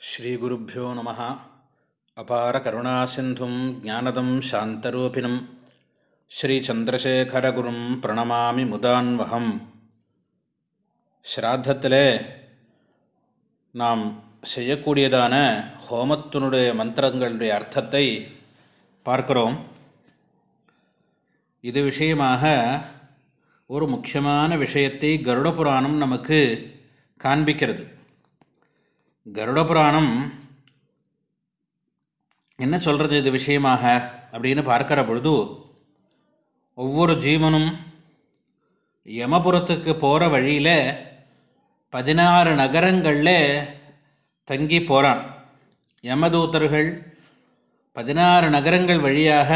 ஸ்ரீகுருப்போ நம அபார கருணாசிந்தும் ஜானதம் சாந்தரூபிணம். ஸ்ரீச்சந்திரசேகரகுரும் பிரணமாமி முதான்வகம் ஸ்ராத்தத்தில் நாம் செய்யக்கூடியதான ஹோமத்தினுடைய மந்திரங்களுடைய அர்த்தத்தை பார்க்கிறோம். இது விஷயமாக ஒரு முக்கியமான விஷயத்தை கருட புராணம் நமக்கு காண்பிக்கிறது. கருட புராணம் என்ன சொல்கிறது இது விஷயமாக அப்படின்னு பார்க்கிற பொழுது ஒவ்வொரு ஜீவனும் யமபுரத்துக்கு போகிற வழியில் பதினாறு நகரங்களில் தங்கி போகிறான் யமதூத்தர்கள் பதினாறு நகரங்கள் வழியாக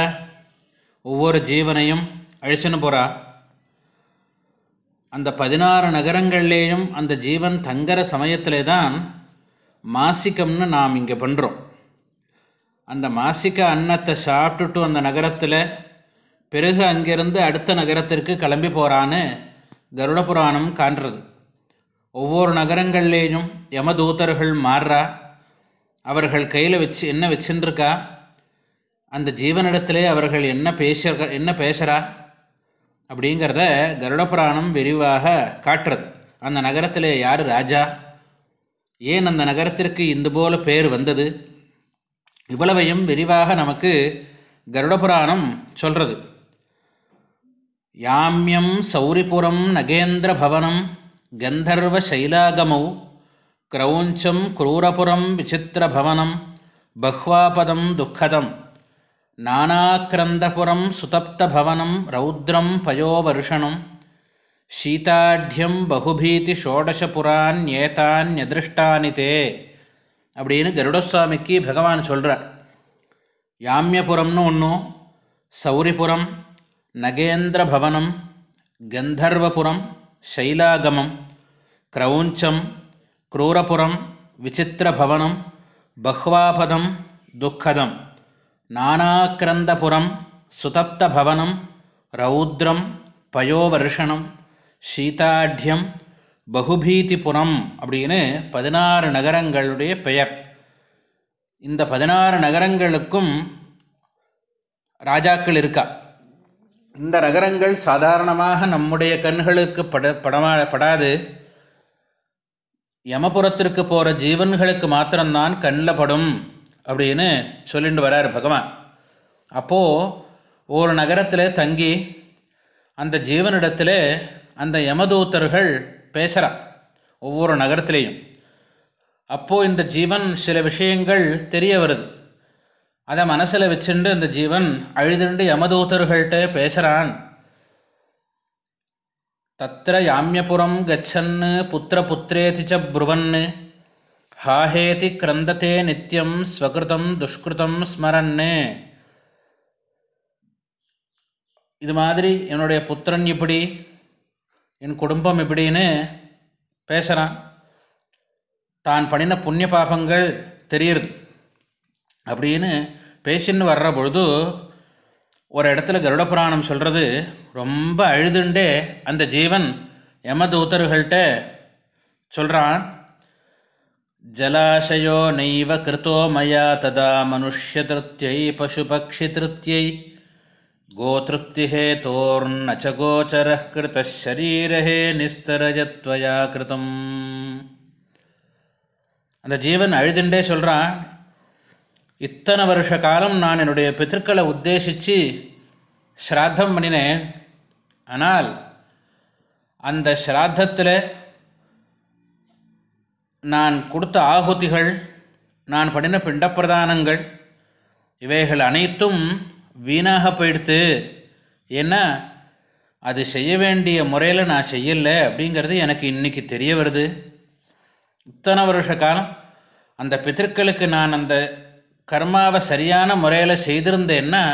ஒவ்வொரு ஜீவனையும் அழிச்சுன்னு போகிறா அந்த பதினாறு நகரங்கள்லேயும் அந்த ஜீவன் தங்குற சமயத்திலே தான் மாசிக்கம்னு நாம் இங்கே பண்ணுறோம் அந்த மாசிக்க அன்னத்தை சாப்பிட்டுட்டு அந்த நகரத்தில் பிறகு அங்கிருந்து அடுத்த நகரத்திற்கு கிளம்பி போகிறான்னு கருட புராணம் காண்றது. ஒவ்வொரு நகரங்கள்லேயும் யமதூதர்கள் மாறுறா அவர்கள் கையில் வச்சு என்ன வச்சுருக்கா? அந்த ஜீவனிடத்திலே அவர்கள் என்ன பேச என்ன பேசுகிறா அப்படிங்கிறத கருட புராணம் விரிவாக காட்டுறது. அந்த நகரத்தில் யார் ராஜா? ஏன் அந்த நகரத்திற்கு இந்த போல பேர் வந்தது? இவ்வளவையும் விரிவாக நமக்கு கருடபுராணம் சொல்கிறது யாமியம் சௌரிபுரம் நகேந்திர பவனம் கந்தர்வ சைலாகமௌ கிரௌஞ்சம் குரூரபுரம் விசித்திர பவனம் பஹ்வாபதம் துக்கதம் நானாக்கிரந்தபுரம் சுதப்த பவனம் ரௌத்ரம் பயோவர்ஷணம் சீதாட்யம் பகுபீதி ஷோடசபுரான் ஏதான் எதிருஷ்டானி அப்படின்னு கருடசுவாமிக்கு பகவான் சொல்கிறார் யாமியபுரம்னு ஒன்றும் சௌரிபுரம் நகேந்திர பவனம் கந்தர்வபுரம் சைலாகமம் கிரௌஞ்சம் குரூரபுரம் விசித்திர பவனம் பஹ்வாபதம் துக்கதம் நானாக்கிரந்தபுரம் சுதப்த பவனம் ரௌத்ரம் பயோவர்ஷணம் சீதாட்யம் பகுபீதிபுரம் அப்படின்னு பதினாறு நகரங்களுடைய பெயர். இந்த பதினாறு நகரங்களுக்கும் ராஜாக்கள் இருக்கா? இந்த நகரங்கள் சாதாரணமாக நம்முடைய கண்களுக்கு பட படமா படாது. யமபுரத்திற்கு போகிற ஜீவன்களுக்கு மாத்திரம்தான் கண்ணில் படும் அப்படின்னு சொல்லிட்டு வரார் பகவான். அப்போது ஒரு நகரத்தில் தங்கி அந்த ஜீவனிடத்தில் அந்த யமதூத்தர்கள் பேசுகிறா ஒவ்வொரு நகரத்திலையும். அப்போது இந்த ஜீவன் சில விஷயங்கள் தெரிய வருது. அதை மனசில் வச்சுண்டு அந்த ஜீவன் அழுதுண்டு யமதூத்தர்கள்ட்ட பேசுகிறான் தத்திர யாமியபுரம் கச்சன்னு புத்திர புத்திரேதி புருவன்னு ஹாஹேதி கிரந்ததே நித்தியம் ஸ்வகிருதம் துஷ்கிருதம் ஸ்மரன்னு. இது மாதிரி என்னுடைய புத்திரன் இப்படி என் குடும்பம் இப்படின்னு பேசுகிறான் தான் பண்ணின புண்ணிய பாபங்கள் தெரியுது. அப்படின்னு பேசின்னு வர்ற பொழுது ஒரு இடத்துல கருட புராணம் சொல்கிறது ரொம்ப அழுதுண்டே அந்த ஜீவன் யமதூத்தர்கள்ட்ட சொல்கிறான் ஜலாசயோ நைவ கிருத்தோ மயா ததா மனுஷ்ய பக்ஷி திருப்தியை திருத்தியை கோதிருப்திஹேதோர்ன ச கோச்சர கிருத்தரீரஹே நிஸ்தரஜத்வயா கிருதம் அந்த ஜீவன் அழுதுண்டே சொல்கிறான் இத்தனை வருஷ காலம் நான் என்னுடைய பித்திருக்களை உத்தேசித்து ஸ்ராத்தம் பண்ணினேன். ஆனால் அந்த ஸ்ராத்தத்தில் நான் கொடுத்த ஆகுதிகள் நான் பண்ணின பிண்டப்பிரதானங்கள் இவைகள் அனைத்தும் வீணாக போயிடுத்து. ஏன்னா அது செய்ய வேண்டிய முறையில் நான் செய்யலை அப்படிங்கிறது எனக்கு இன்றைக்கி தெரிய வருது. இத்தனை வருஷ காலம் அந்த பித்திருக்களுக்கு நான் அந்த கர்மாவை சரியான முறையில் செய்திருந்தேன்னா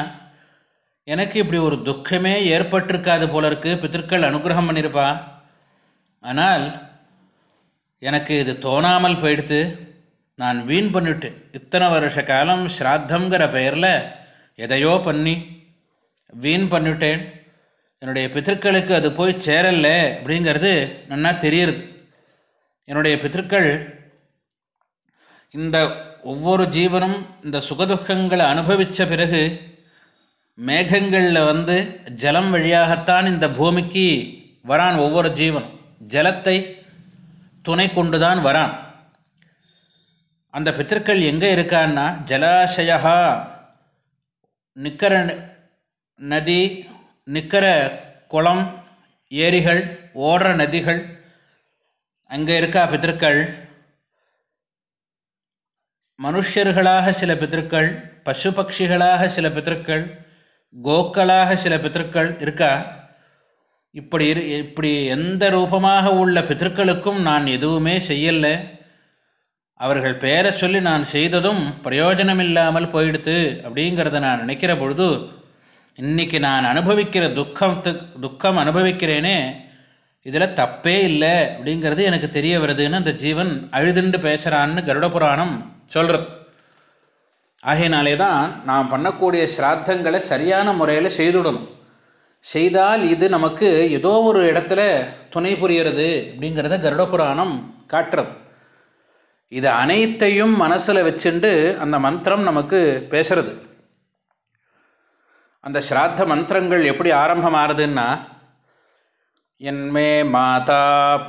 எனக்கு இப்படி ஒரு துக்கமே ஏற்பட்டிருக்காது போல இருக்குது பித்திருக்கள் அனுகிரகம் பண்ணியிருப்பா ஆனால் எனக்கு இது தோணாமல் போயிடுத்து. நான் வீண் பண்ணிவிட்டு இத்தனை வருஷ காலம் ஸ்ராத்தங்கிற பெயரில் எதையோ பண்ணி வீண் பண்ணிவிட்டேன் என்னுடைய பித்திருக்களுக்கு அது போய் சேரல அப்படிங்கிறது நன்னா தெரியுறது. என்னுடைய பித்திருக்கள் இந்த ஒவ்வொரு ஜீவனும் இந்த சுகதுக்கங்களை அனுபவித்த பிறகு மேகங்களில் வந்து ஜலம் வழியாகத்தான் இந்த பூமிக்கு வரான் ஒவ்வொரு ஜீவனும். ஜலத்தை துணை கொண்டு தான் வரான். அந்த பித்தர்கள் எங்கே இருக்கான்னா ஜலாசயா நிற்கிற நதி நிற்கிற குளம் ஏரிகள் ஓடுற நதிகள் அங்கே இருக்கா பித்திருக்கள் மனுஷர்களாக சில பித்திருக்கள் பசு பட்சிகளாக சில பித்திருக்கள் கோக்களாக சில பித்திருக்கள் இருக்கா இப்படி இரு இப்படி எந்த ரூபமாக உள்ள பித்திருக்களுக்கும் நான் எதுவுமே செய்யலை. அவர்கள் பேரை சொல்லி நான் செய்ததும் பிரயோஜனம் இல்லாமல் போயிடுத்து அப்படிங்கிறத நான் நினைக்கிற பொழுது இன்றைக்கி நான் அனுபவிக்கிற துக்கத்து துக்கம் அனுபவிக்கிறேனே இதில் தப்பே இல்லை அப்படிங்கிறது எனக்கு தெரிய வருதுன்னு அந்த ஜீவன் அழுதுண்டு பேசுகிறான்னு கருட புராணம் சொல்கிறது ஆகையினாலே தான் நாம் பண்ணக்கூடிய ஸ்ராத்தங்களை சரியான முறையில் செய்துடணும். செய்தால் இது நமக்கு ஏதோ ஒரு இடத்துல துணை புரிகிறது அப்படிங்கிறத கருட புராணம் காட்டுறது. இது அனைத்தையும் மனசில் வச்சுண்டு அந்த மந்திரம் நமக்கு பேசுறது. அந்த ஸ்ராத்த மந்திரங்கள் எப்படி ஆரம்பமாகுதுன்னா என்மே மாதா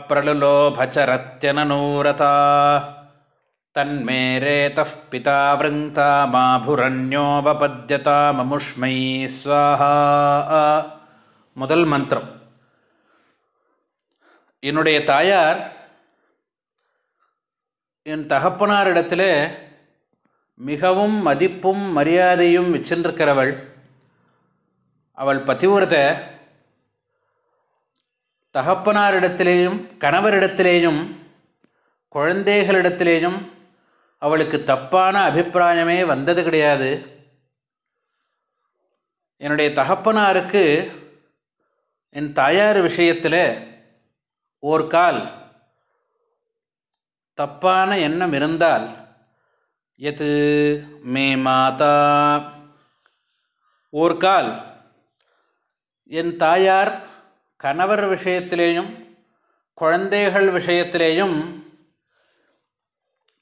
பிரலுலோபச்சரத்தியனூரதா தன்மே ரேதः பிதா விருங்தா மாபுரண்யோபபத்யதா மமுஷ்மை ஸ்வாஹா முதல் மந்திரம். என்னுடைய தாயார் என் தகப்பனாரிடத்தில் மிகவும் மதிப்பும் மரியாதையும் வச்சிருக்கிறவள் அவள் பதிவிரத தகப்பனாரிடத்திலேயும் கணவரிடத்திலேயும் குழந்தைகளிடத்திலேயும் அவளுக்கு தப்பான அபிப்பிராயமே வந்தது கிடையாது. என்னுடைய தகப்பனாருக்கு என் தாயார் விஷயத்தில் ஓர் கால் தப்பான எண்ணம் இருந்தால் எது? மே மாதா. ஓர் கால் என் தாயார் கணவர் விஷயத்திலேயும் குழந்தைகள் விஷயத்திலேயும்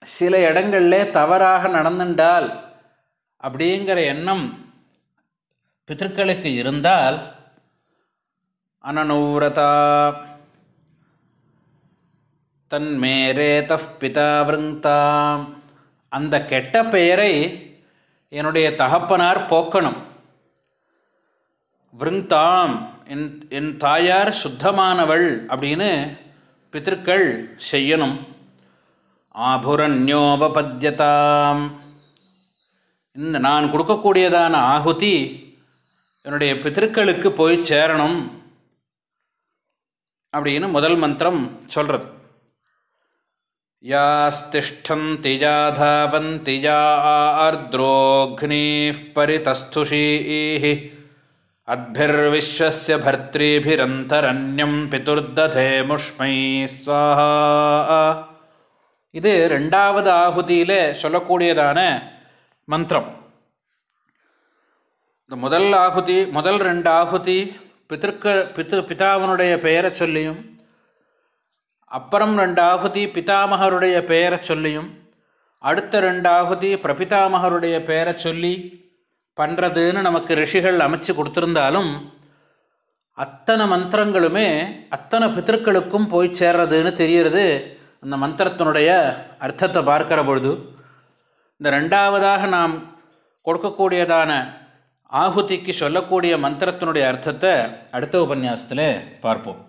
சில இடங்களில் தவறாக நடந்துட்டால் அப்படிங்கிற எண்ணம் பித்தர்களுக்கு இருந்தால் அனநூரதா. தன்மேரேத பிதா விருந்தாம் அந்த கெட்ட பெயரை என்னுடைய தகப்பனார் போக்கணும். விருந்தாம் என் என் தாயார் சுத்தமானவள் அப்படின்னு பித்திருக்கள் செய்யணும். ஆபுரண்யோபபத்தியதாம். இந்த நான் கொடுக்கக்கூடியதான ஆகுதி என்னுடைய பித்திருக்களுக்கு போய் சேரணும் அப்படின்னு முதல் மந்திரம் சொல்கிறது யாஸ்திஷ்டந்தி யாதாவந்தி யா ஆர்திரோக்னீः परितस्थुषीः அத்பிர்விஸ்வஸ்ய பர்த்ரீபிரந்தரண்யம் பிதுர்ததே முஷ்மை ஸ்வாஹா இது ரெண்டாவது ஆகுதியில் சொல்லக்கூடியதான மந்திரம் இந்த முதல் ஆகுதி முதல் ரெண்டு ஆகுதி பித்திருக்க பித்து பிதாவனுடைய பெயரை சொல்லியும் அப்புறம் ரெண்டாகுதி பிதாமகருடைய பெயரை சொல்லியும் அடுத்த ரெண்டாகுதி பிரபிதாமகருடைய பெயரை சொல்லி பண்ணுறதுன்னு நமக்கு ரிஷிகள் அமைச்சு கொடுத்துருந்தாலும் அத்தனை மந்திரங்களுமே அத்தனை பித்தர்களுக்கும் போய் சேர்றதுன்னு தெரிகிறது அந்த மந்திரத்தினுடைய அர்த்தத்தை பார்க்கிற பொழுது இந்த ரெண்டாவதாக நாம் கொடுக்கக்கூடியதான ஆகுதிக்கு சொல்லக்கூடிய மந்திரத்தினுடைய அர்த்தத்தை அடுத்த உபன்யாசத்தில் பார்ப்போம்.